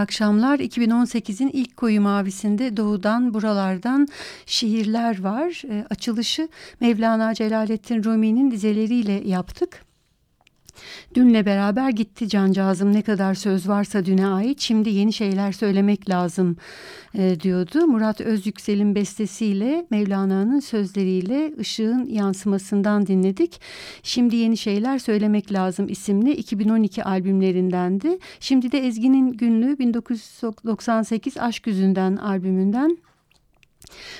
akşamlar. 2018'in ilk Koyu Mavi'sinde doğudan buralardan şiirler var. E, açılışı Mevlana Celaleddin Rumi'nin dizeleriyle yaptık. Dünle beraber gitti cancağızım ne kadar söz varsa düne ait şimdi yeni şeyler söylemek lazım e, diyordu. Murat Özyüksel'in bestesiyle Mevlana'nın sözleriyle ışığın yansımasından dinledik. Şimdi yeni şeyler söylemek lazım isimli 2012 albümlerindendi. Şimdi de Ezgi'nin günlüğü 1998 Aşk Yüzünden albümünden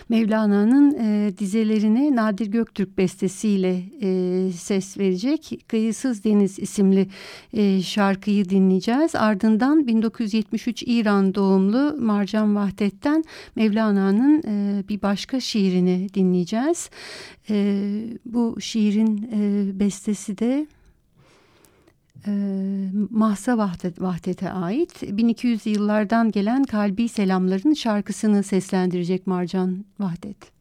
Mevlana'nın e, dizelerine Nadir Göktürk bestesiyle e, ses verecek. Kıyısız Deniz isimli e, şarkıyı dinleyeceğiz. Ardından 1973 İran doğumlu Marcan Vahdet'ten Mevlana'nın e, bir başka şiirini dinleyeceğiz. E, bu şiirin e, bestesi de e, Mahsa Vahdet, Vahdet'e ait 1200 yıllardan gelen kalbi selamların şarkısını seslendirecek Marcan Vahdet.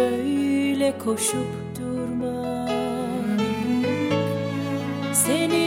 böyle koşup durma. Seni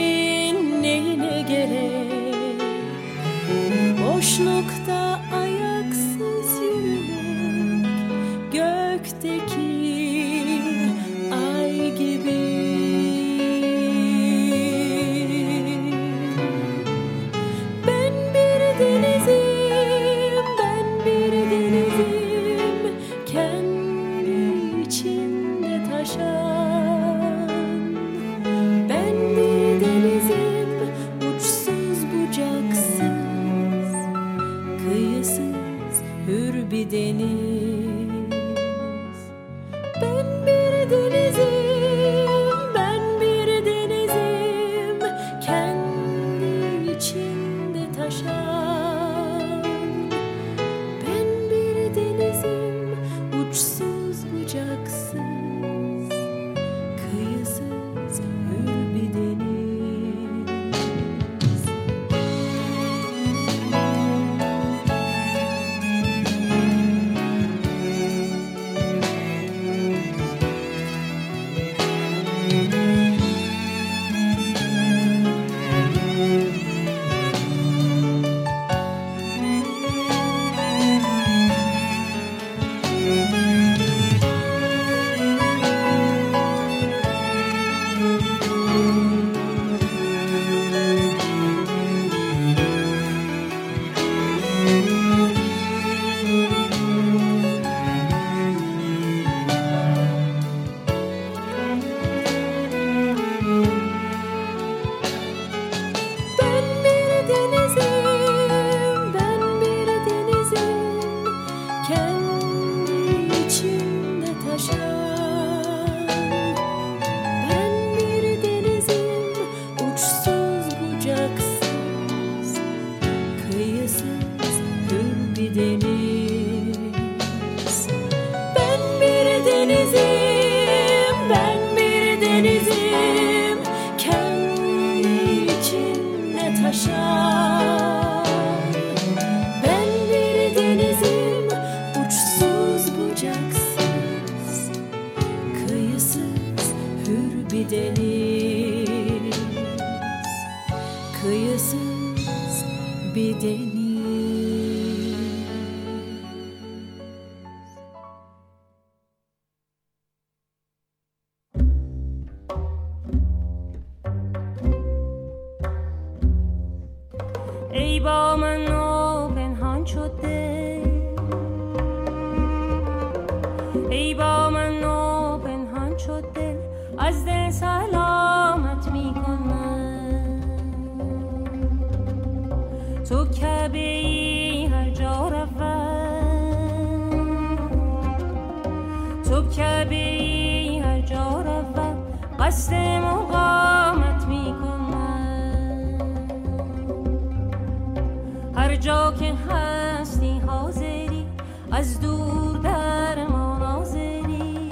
جا که هستی حاضری از دور در ما نازری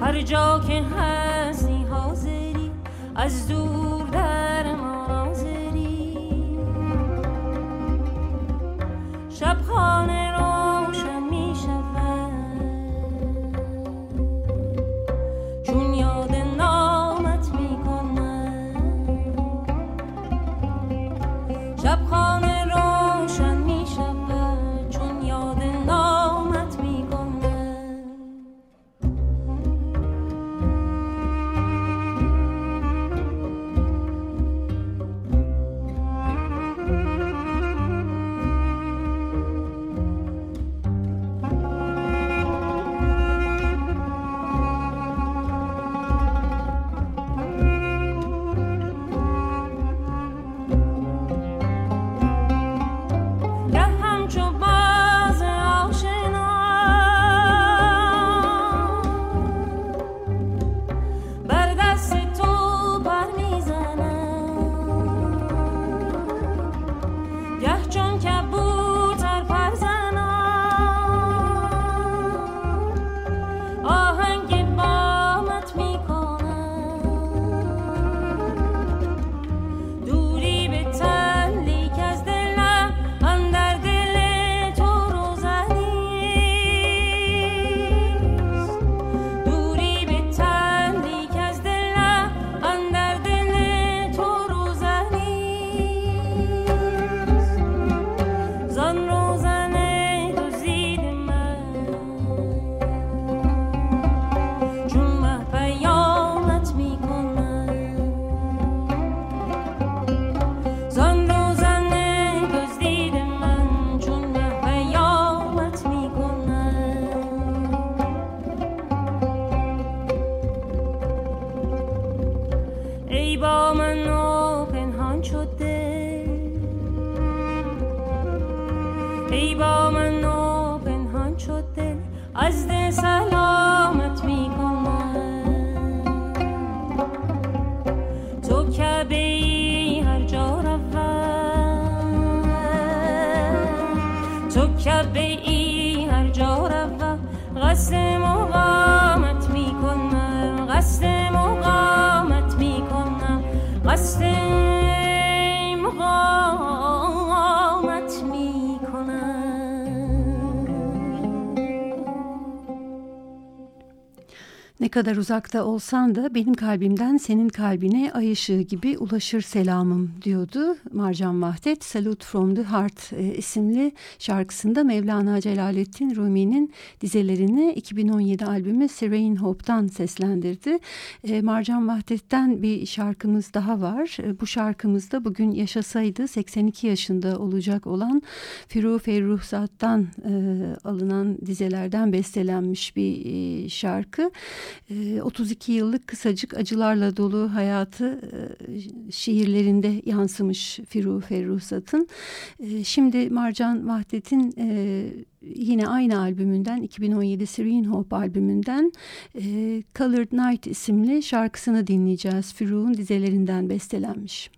هر جا که هستی حاضری از دور kadar uzakta olsan da benim kalbimden senin kalbine ay ışığı gibi ulaşır selamım diyordu Marcan Vahdet. Salute from the Heart e, isimli şarkısında Mevlana Celaleddin Rumi'nin dizelerini 2017 albümü Serene Hope'dan seslendirdi. E, Marcan Vahdet'ten bir şarkımız daha var. E, bu şarkımızda bugün yaşasaydı 82 yaşında olacak olan Firu Ferruhsat'tan e, alınan dizelerden bestelenmiş bir e, şarkı. 32 ee, yıllık kısacık acılarla dolu hayatı şiirlerinde yansımış Firu Ferruhsat'ın. Şimdi Marcan Vahdet'in yine aynı albümünden 2017 Serene Hope albümünden e, Colored Night isimli şarkısını dinleyeceğiz. Firu'nun dizelerinden bestelenmiş.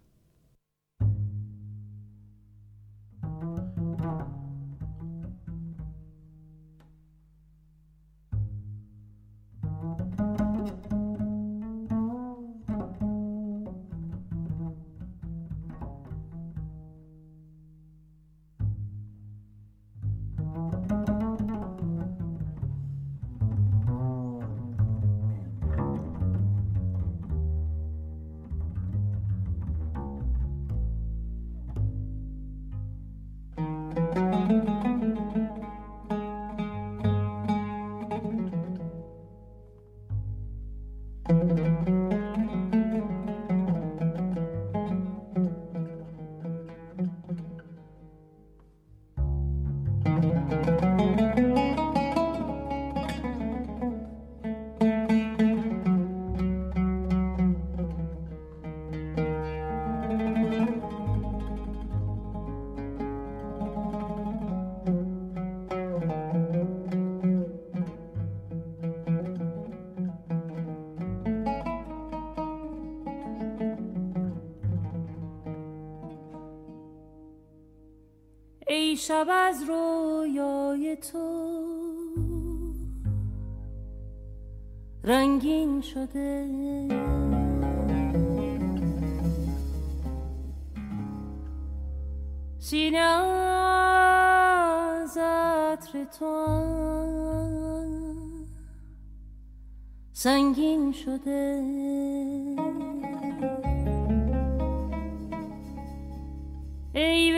شب از رویای تو. رنگین شده. سینه از عطر تو سنگین شده. ای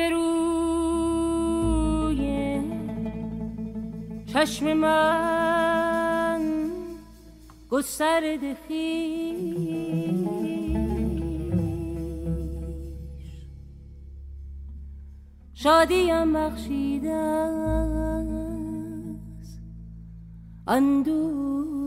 چشم من گسترده خیش شادیم بخشیده است. اندوه.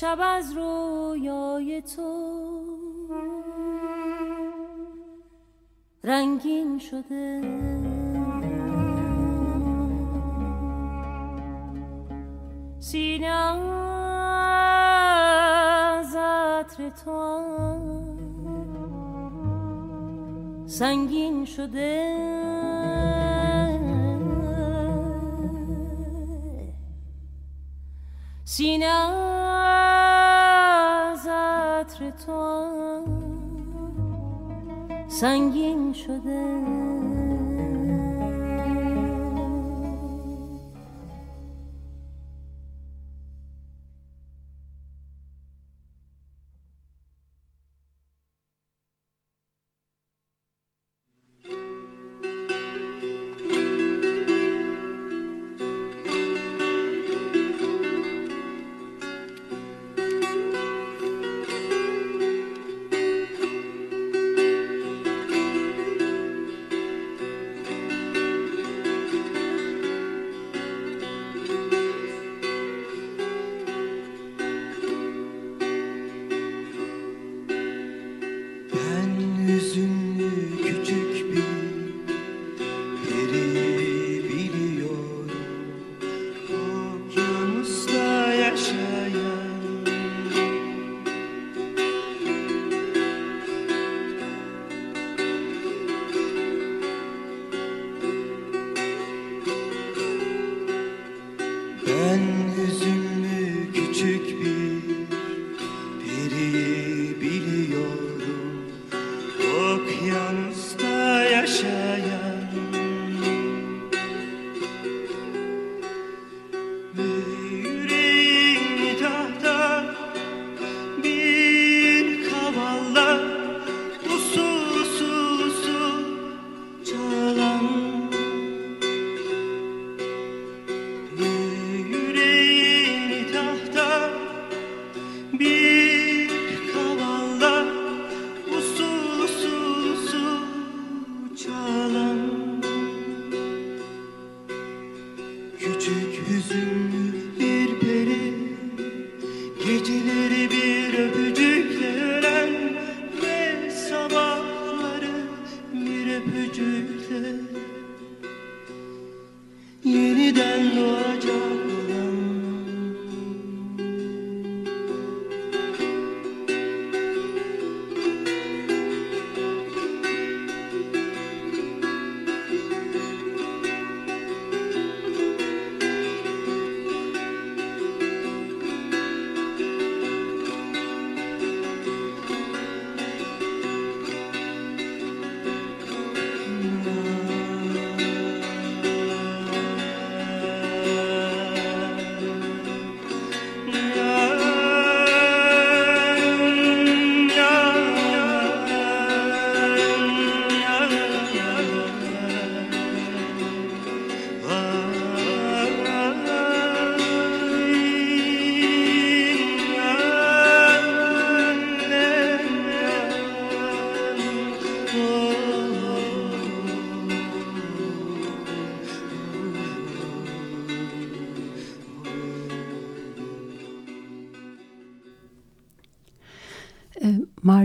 شب از رویای تو. رنگین شده. سینه از عطر تو. سنگین شده. سینه سنگین شده.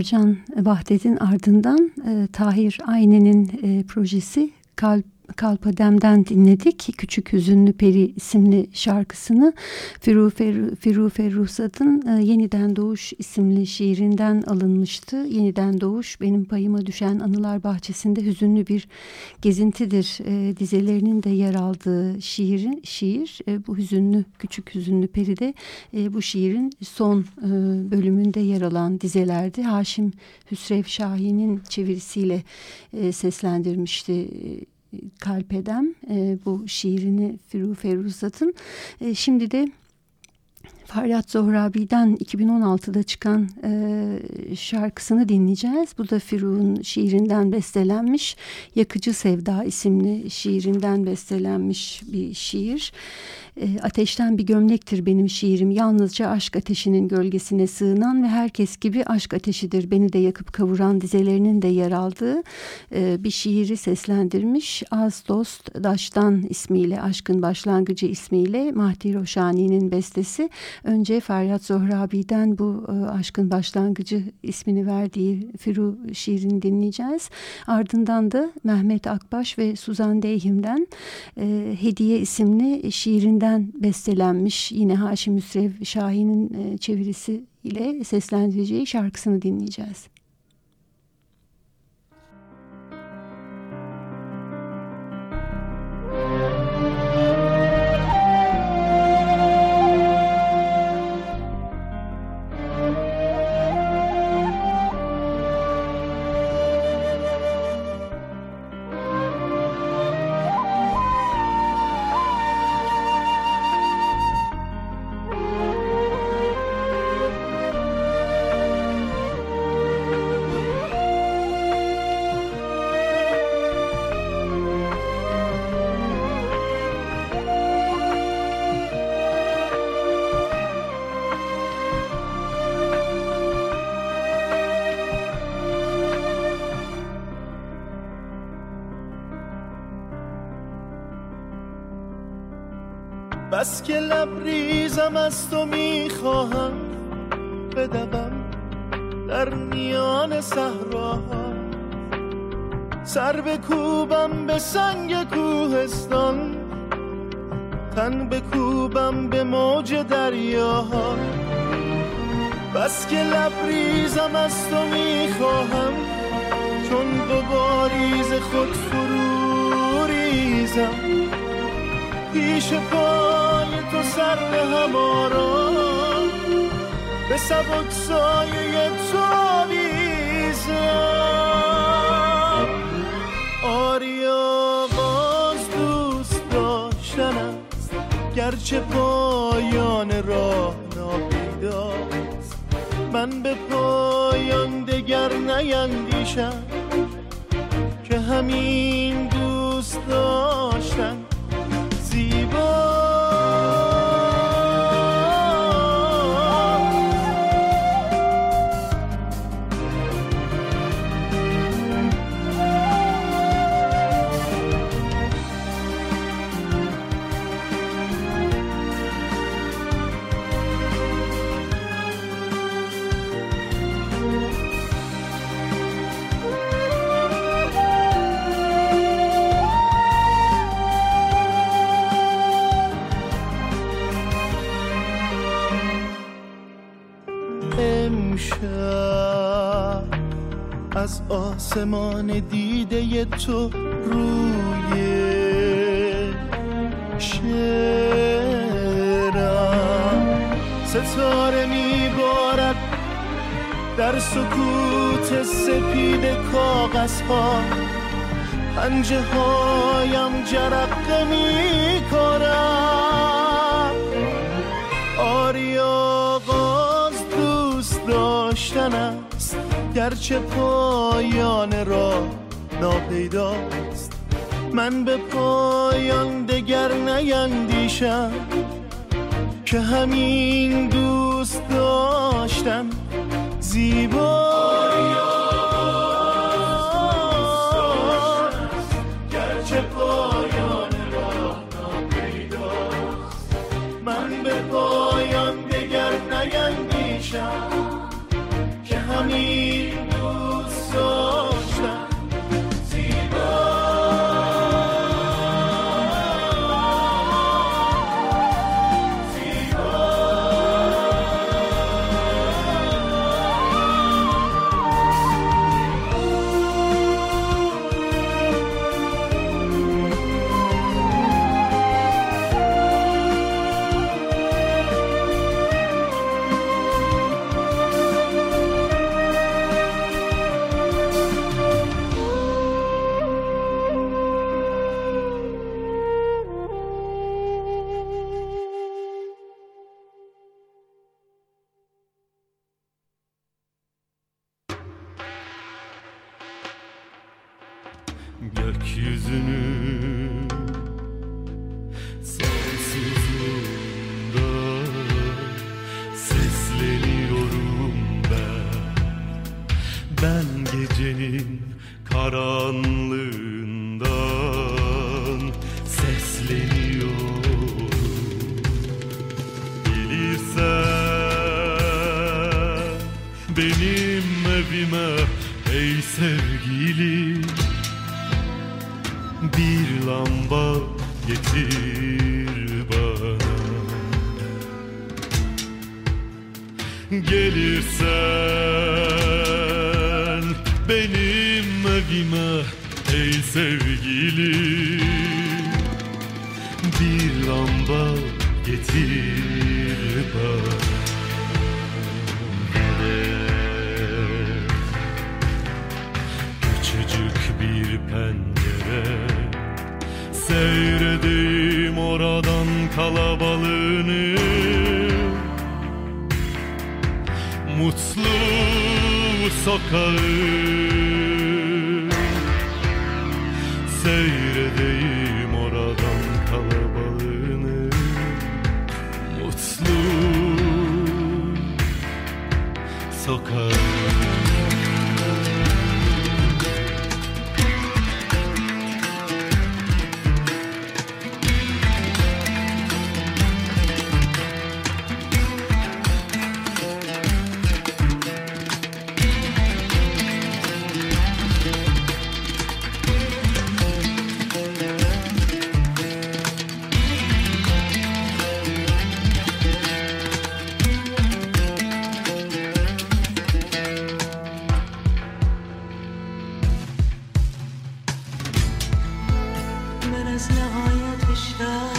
Marcan Vahdet'in ardından e, Tahir Ayne'nin e, projesi Kalp Kalpadem'den dinledik. Küçük Hüzünlü Peri isimli şarkısını Firu, Fer, Firu Ferruhsat'ın e, Yeniden Doğuş isimli şiirinden alınmıştı. Yeniden Doğuş benim payıma düşen Anılar Bahçesi'nde hüzünlü bir gezintidir. E, dizelerinin de yer aldığı şiirin, şiir e, bu hüzünlü Küçük Hüzünlü Peri de bu şiirin son bölümünde yer alan dizelerdi. Haşim Hüsrev Şahin'in çevirisiyle seslendirmişti Kalpedem e, bu şiirini Firu Feruzat'ın. E, şimdi de Faryat Zohrabi'den 2016'da çıkan e, şarkısını dinleyeceğiz. Bu da Firu'nun şiirinden bestelenmiş Yakıcı Sevda isimli şiirinden bestelenmiş bir şiir. E, ateşten bir gömlektir benim şiirim. Yalnızca aşk ateşinin gölgesine sığınan ve herkes gibi aşk ateşidir. Beni de yakıp kavuran dizelerinin de yer aldığı e, bir şiiri seslendirmiş. Az Dost Daş'tan ismiyle, Aşkın Başlangıcı ismiyle Mahdi Roşani'nin bestesi. Önce Feryat Zohrabi'den bu e, Aşkın Başlangıcı ismini verdiği Firu şiirini dinleyeceğiz. Ardından da Mehmet Akbaş ve Suzan Deyhim'den e, Hediye isimli şiirinden bestelenmiş yine Haşim Müsrev Şahin'in e, çevirisi ile seslendireceği şarkısını dinleyeceğiz. تن بکوبم به موج دریاها. بس که لبریزم از تو می‌خواهم چون دوباریز خود فرو ریزم پیش پای تو سر به به سبک سایه تو آویزم. گرچه پایان راه ناپیداست من به پایان دگر نیندیشم که همین دوست آسمان دیده تو روی شعرم ستاره میبارد در سکوت سپید کاغذ ها پنجه هایم جرقه می کنم آری آغاز دوست داشتنم. گرچه پایان را ناپیداست من به پایان دگر نیندیشم که همین دوست داشتن زیبا benim evime ey sevgili Bir lamba getir bana. Gelirsen benim evime ey sevgili 境 از نهایت رفت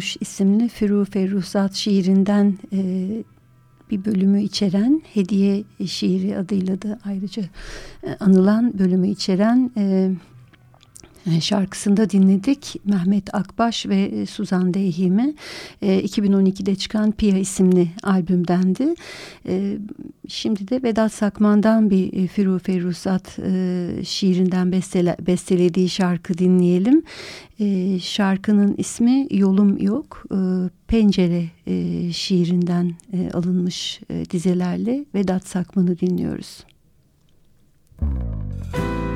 Huş isimli Firufe Ruhsat şiirinden e, bir bölümü içeren Hediye şiiri adıyla da ayrıca e, anılan bölümü içeren e, şarkısında dinledik. Mehmet Akbaş ve e, Suzan Deyhim'i 2012'de çıkan Pia isimli albümdendi. E, şimdi de Vedat Sakman'dan bir Firu Feruzat şiirinden bestelediği şarkı dinleyelim. Şarkının ismi Yolum Yok. Pencere şiirinden alınmış dizelerle Vedat Sakman'ı dinliyoruz. Müzik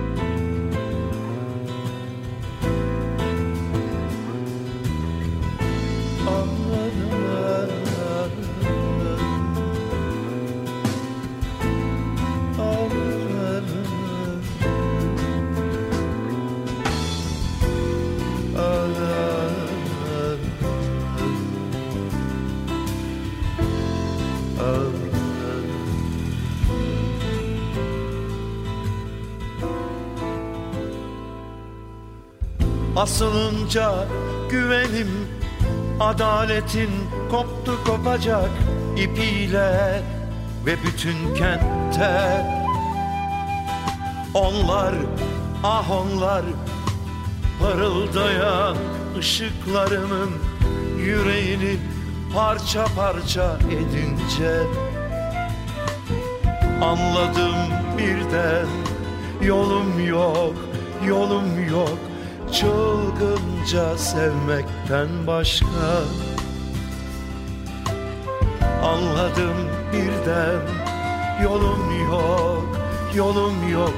Asılınca güvenim adaletin koptu kopacak ipiyle ve bütün kentte onlar ah onlar parıldayan ışıklarımın yüreğini parça parça edince anladım birden yolum yok yolum yok çılgınca sevmekten başka. Anladım birden yolum yok, yolum yok.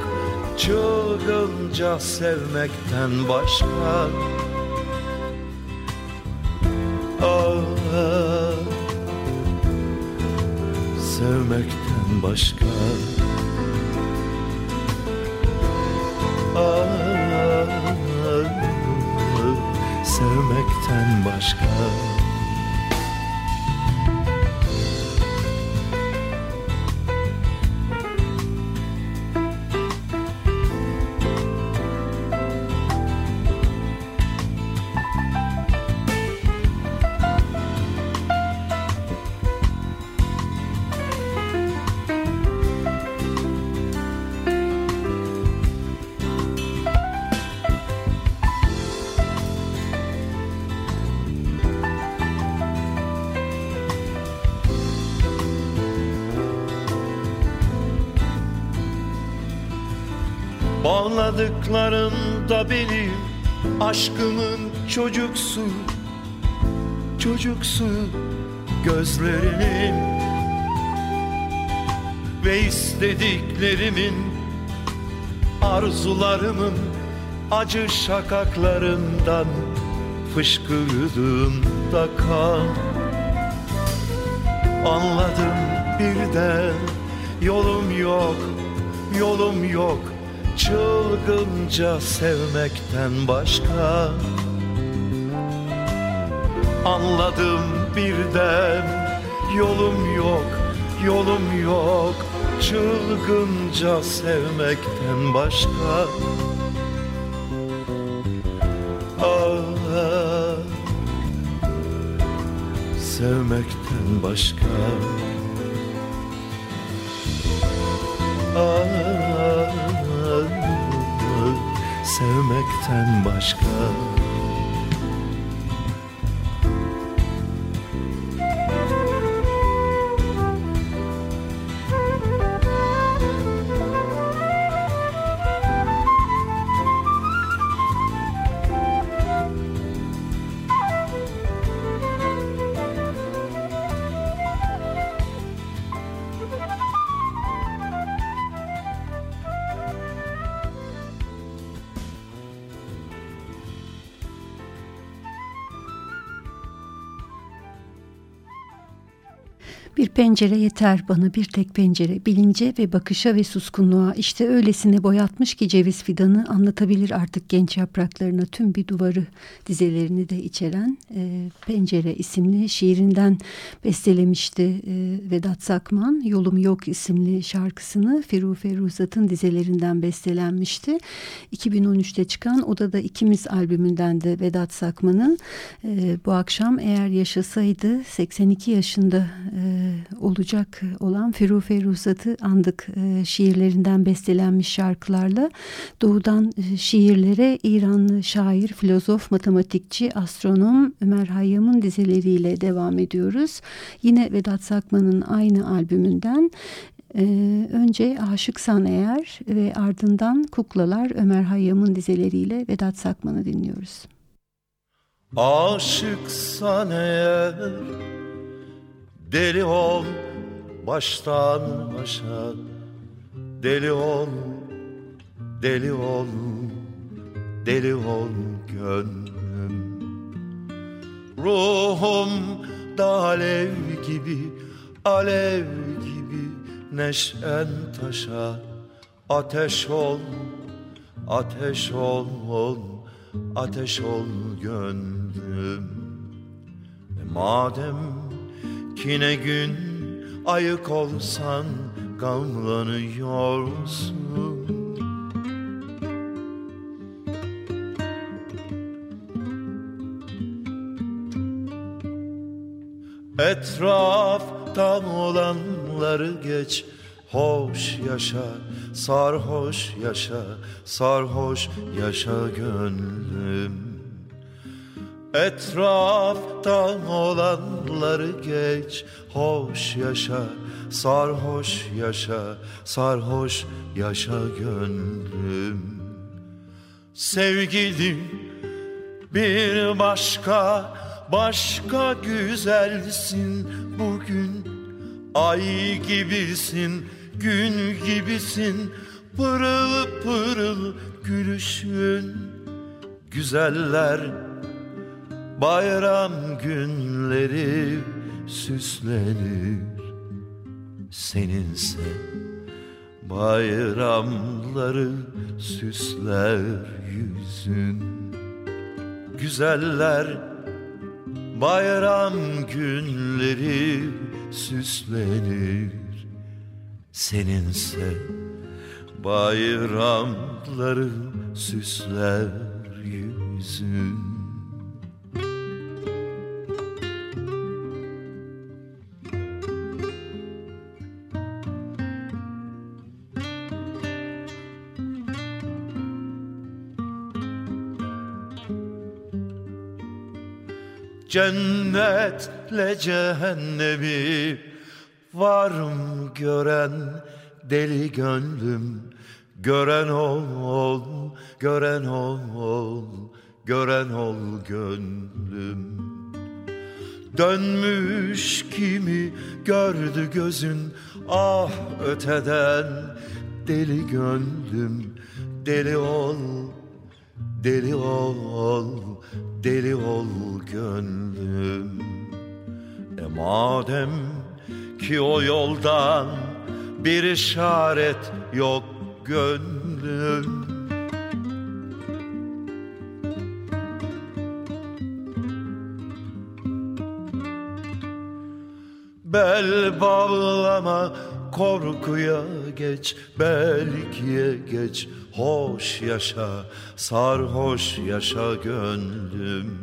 Çılgınca sevmekten başka. Ah, sevmekten başka sevmekten başka Bağladıklarında benim aşkımın çocuksu Çocuksu gözlerinin Ve istediklerimin arzularımın acı şakaklarından fışkırdığında kan. Anladım birden yolum yok, yolum yok çılgınca sevmekten başka. Anladım birden yolum yok, yolum yok. Çılgınca sevmekten başka. Ah, sevmekten başka. Ah sevmekten başka pencere yeter bana bir tek pencere bilince ve bakışa ve suskunluğa işte öylesine boyatmış ki ceviz fidanı anlatabilir artık genç yapraklarına tüm bir duvarı dizelerini de içeren e, Pencere isimli şiirinden bestelemişti e, Vedat Sakman. Yolum Yok isimli şarkısını Feru Feruzat'ın dizelerinden bestelenmişti. 2013'te çıkan Odada İkimiz albümünden de Vedat Sakman'ın e, bu akşam eğer yaşasaydı 82 yaşında e, olacak olan Ferufe Ruhsat'ı andık e, şiirlerinden bestelenmiş şarkılarla. Doğudan e, şiirlere İranlı şair, filozof, matematikçi, astronom Ömer Hayyam'ın dizeleriyle devam ediyoruz. Yine Vedat Sakman'ın aynı albümünden önce Aşıksan Eğer ve ardından Kuklalar Ömer Hayyam'ın dizeleriyle Vedat Sakman'ı dinliyoruz. Aşıksan eğer Deli ol baştan başa. Deli ol, deli ol, deli ol gönlüm. Ruhum da alev gibi, alev gibi Neşen taşa, ateş ol, ateş ol, ol ateş ol gönlüm. E Madem ki ne gün ayık olsan gamlanıyorsun. Etraftan olanları geç. Hoş yaşa, sarhoş yaşa, sarhoş yaşa gönlüm Etraftan olanları geç. Hoş yaşa, sarhoş yaşa, sarhoş yaşa gönlüm. Sevgilim bir başka, başka güzelsin. Bugün Ay gibisin, gün gibisin. Pırıl pırıl gülüşün. Güzeller Bayram günleri süslenir Seninse. Bayramları süsler yüzün. Güzeller bayram günleri süslenir Seninse. Bayramları süsler yüzün Cennetle cehennemi varım gören deli gönlüm Gören ol, ol gören ol, ol gören ol gönlüm. Dönmüş kimi gördü gözün ah öteden Deli gönlüm. Deli ol, deli ol deli ol gönlüm. E madem ki o yoldan bir işaret yok gönlüm. Bel bağlama korkuya geç belkiye geç Hoş yaşa sarhoş yaşa gönlüm.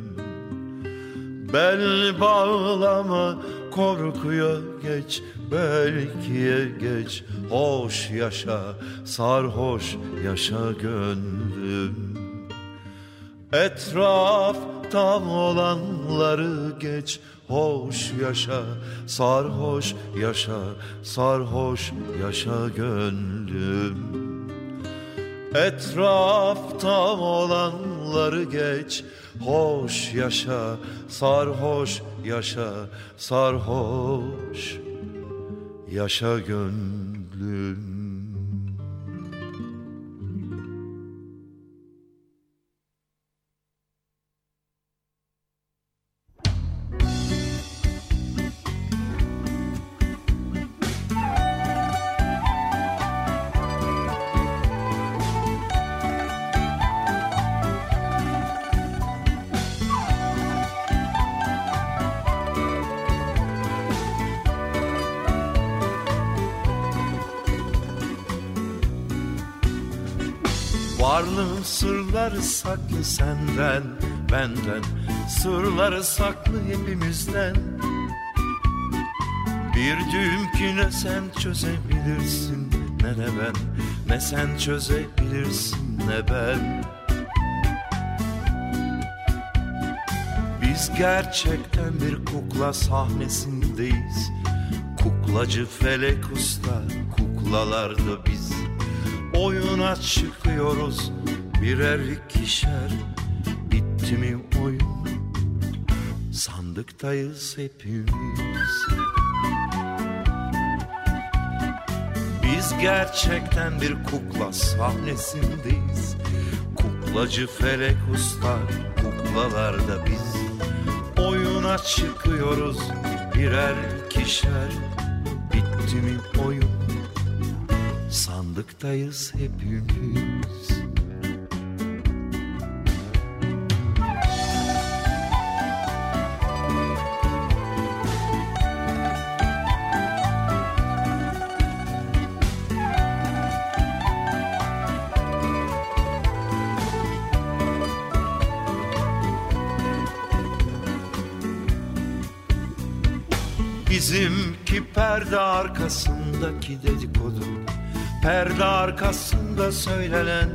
Bel bağlama korkuya geç belkiye geç. Hoş yaşa sarhoş yaşa gönlüm. Etrafta olanları geç. Hoş yaşa, sarhoş yaşa, sarhoş yaşa gönlüm Etrafta olanları geç. Hoş yaşa, sarhoş yaşa, sarhoş yaşa gönlüm saklı senden, benden Sırları saklı hepimizden. Bir düğüm ki ne sen çözebilirsin ne de ben. Ne sen çözebilirsin ne ben. Biz gerçekten bir kukla sahnesindeyiz. Kuklacı felek usta kuklalarda biz. Oyuna çıkıyoruz birer ikişer. Bitti mi oyun? Sandıktayız hepimiz. Biz gerçekten bir kukla sahnesindeyiz. Kuklacı felek usta kuklalarda biz. Oyuna çıkıyoruz birer ikişer. Bitti mi oyun? Sandıktayız hepimiz perde arkasındaki dedikodu Perde arkasında söylenen.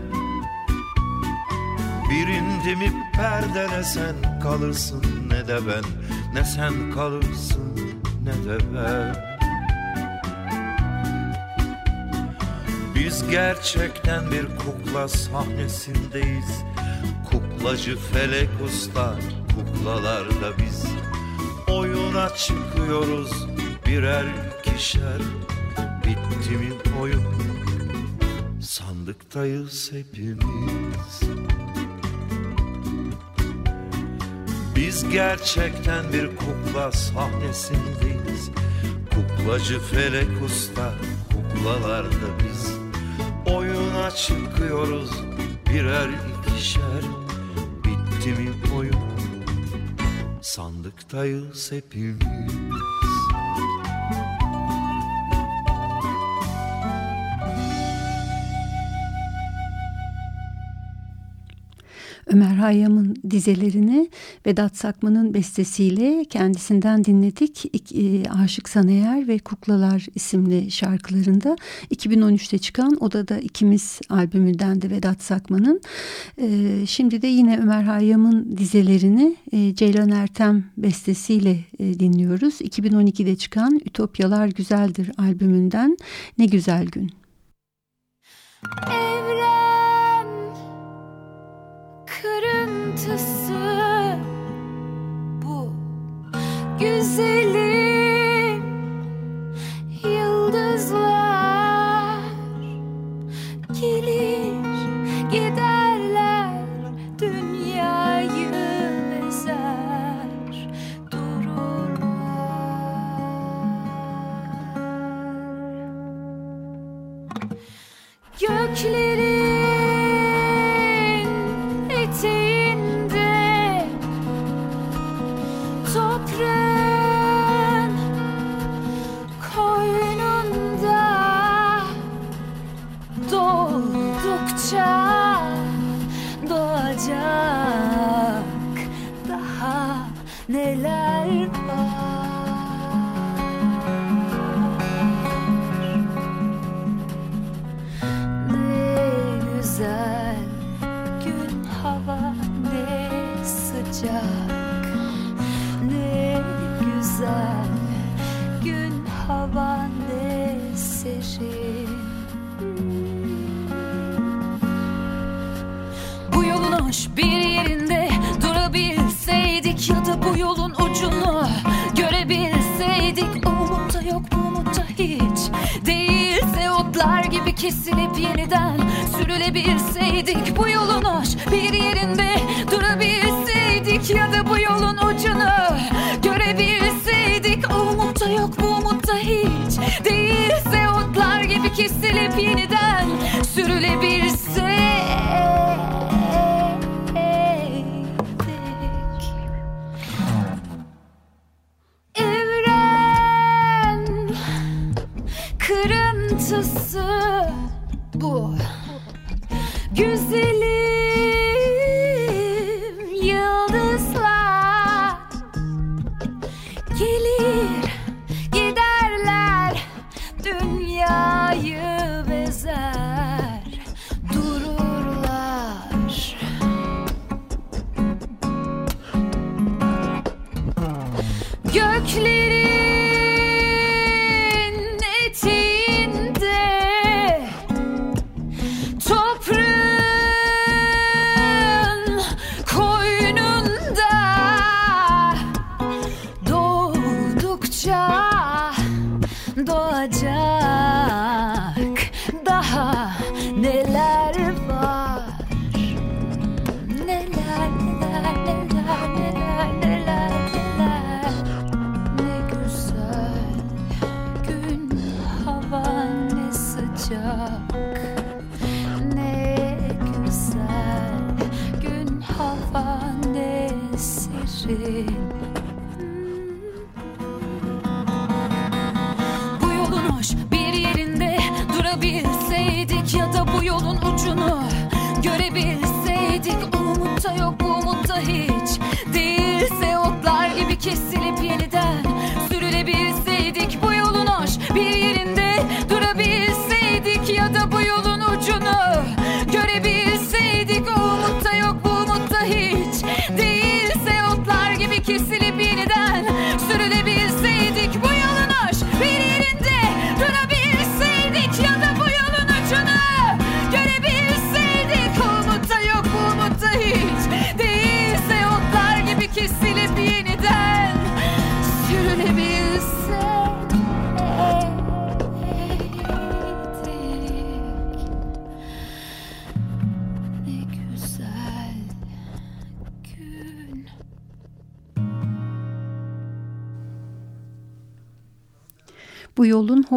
Birindi mi perdene sen kalırsın ne de ben Ne sen kalırsın ne de ben. Biz gerçekten bir kukla sahnesindeyiz. Kuklacı felek usta kuklalarda biz. Oyuna çıkıyoruz birer ikişer Bitti mi oyun? Sandıktayız hepimiz. Biz gerçekten bir kukla sahnesindeyiz. Kuklacı felek usta kuklalarda biz. Oyuna çıkıyoruz birer ikişer. Bitti mi oyun? Sandıktayız hepimiz Ömer Hayyam'ın dizelerini Vedat Sakman'ın bestesiyle kendisinden dinledik. E, Aşık Sanayer ve Kuklalar isimli şarkılarında 2013'te çıkan Odada İkimiz albümünden de Vedat Sakman'ın. E, şimdi de yine Ömer Hayyam'ın dizelerini e, Ceylan Ertem bestesiyle dinliyoruz. 2012'de çıkan Ütopyalar Güzeldir albümünden Ne Güzel Gün. Evren güzelim kesilip yeniden sürülebilseydik. Bu yolun hoş bir yerinde durabilseydik ya da bu yolun ucunu görebilseydik. Umut da yok bu umut da hiç değilse otlar gibi kesilip yeniden sürülebilseydik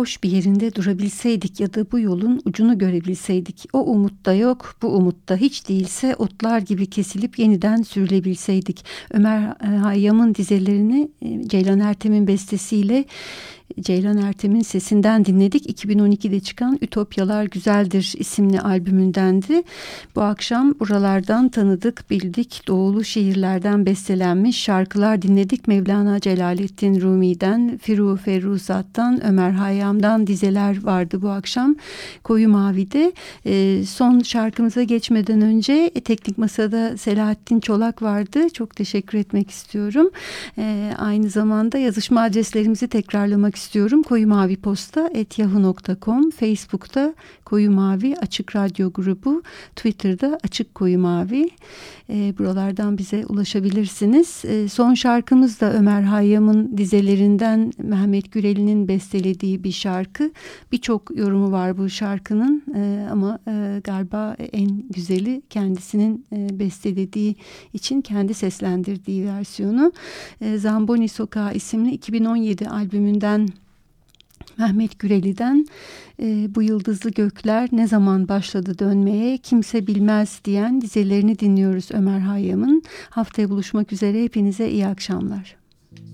hoş bir yerinde durabilseydik ya da bu yolun ucunu görebilseydik. O umut da yok, bu umut da hiç değilse otlar gibi kesilip yeniden sürülebilseydik. Ömer e, Hayyam'ın dizelerini e, Ceylan Ertem'in bestesiyle Ceylan Ertem'in sesinden dinledik. 2012'de çıkan Ütopyalar Güzeldir isimli albümündendi. Bu akşam buralardan tanıdık, bildik, doğulu şehirlerden bestelenmiş şarkılar dinledik. Mevlana Celaleddin Rumi'den, Firu Ferruzat'tan, Ömer Hayyam'dan dizeler vardı bu akşam. Koyu Mavi'de. E, son şarkımıza geçmeden önce e, Teknik Masa'da Selahattin Çolak vardı. Çok teşekkür etmek istiyorum. E, aynı zamanda yazışma adreslerimizi tekrarlamak istiyorum. Koyu Mavi Posta et yahoo.com Facebook'ta Koyu Mavi Açık Radyo Grubu Twitter'da Açık Koyu Mavi e, buralardan bize ulaşabilirsiniz. E, son şarkımız da Ömer Hayyam'ın dizelerinden Mehmet Gürel'in bestelediği bir şarkı. Birçok yorumu var bu şarkının e, ama e, galiba en güzeli kendisinin e, bestelediği için kendi seslendirdiği versiyonu. E, Zamboni Sokağı isimli 2017 albümünden Mehmet Güreli'den e, bu yıldızlı gökler ne zaman başladı dönmeye kimse bilmez diyen dizelerini dinliyoruz Ömer Hayyam'ın. Haftaya buluşmak üzere hepinize iyi akşamlar.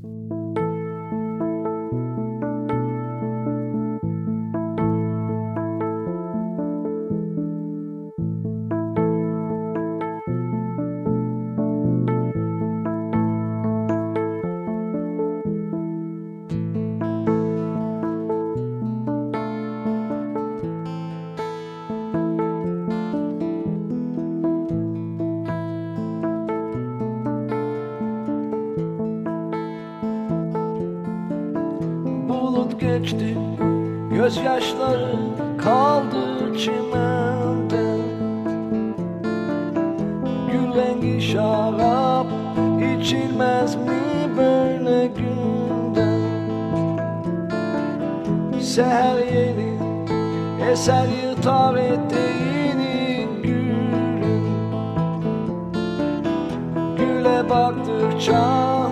Bulut Gül rengi şarap içilmez mi böyle günde? Seher yeni eser yıtar eteğini gülün Güle baktıkça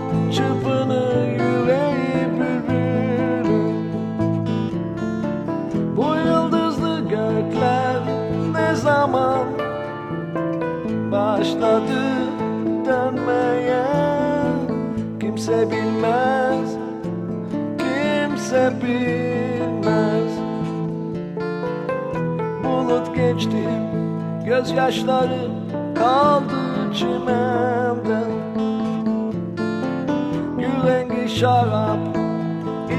Kimse bilmez, kimse bilmez. Bulut geçti, gözyaşları kaldı çimende Gül rengi şarap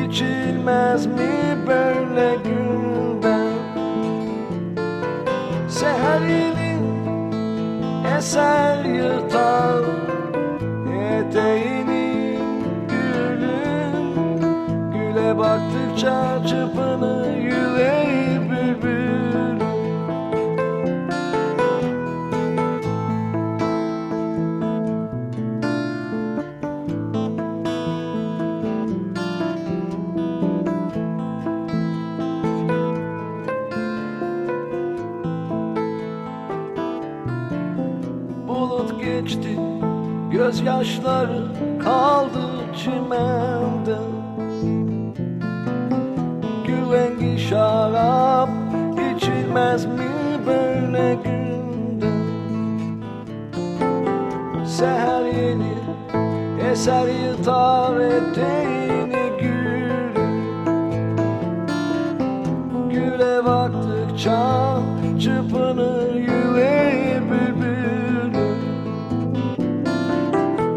içilmez mi böyle günde? Seherinin eser yırtar Eteğinin baktıkça çırpını yüreği bülbül. Bulut geçti Gözyaşları içilmez mi böyle günde Seher yeni eser yıtar eteğini gül. Güle baktıkça çırpınır yüreği bülbülü.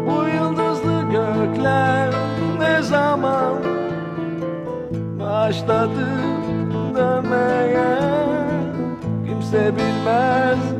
Bu yıldızlı gökler ne zaman başladı dönmeye Kimse bilmez,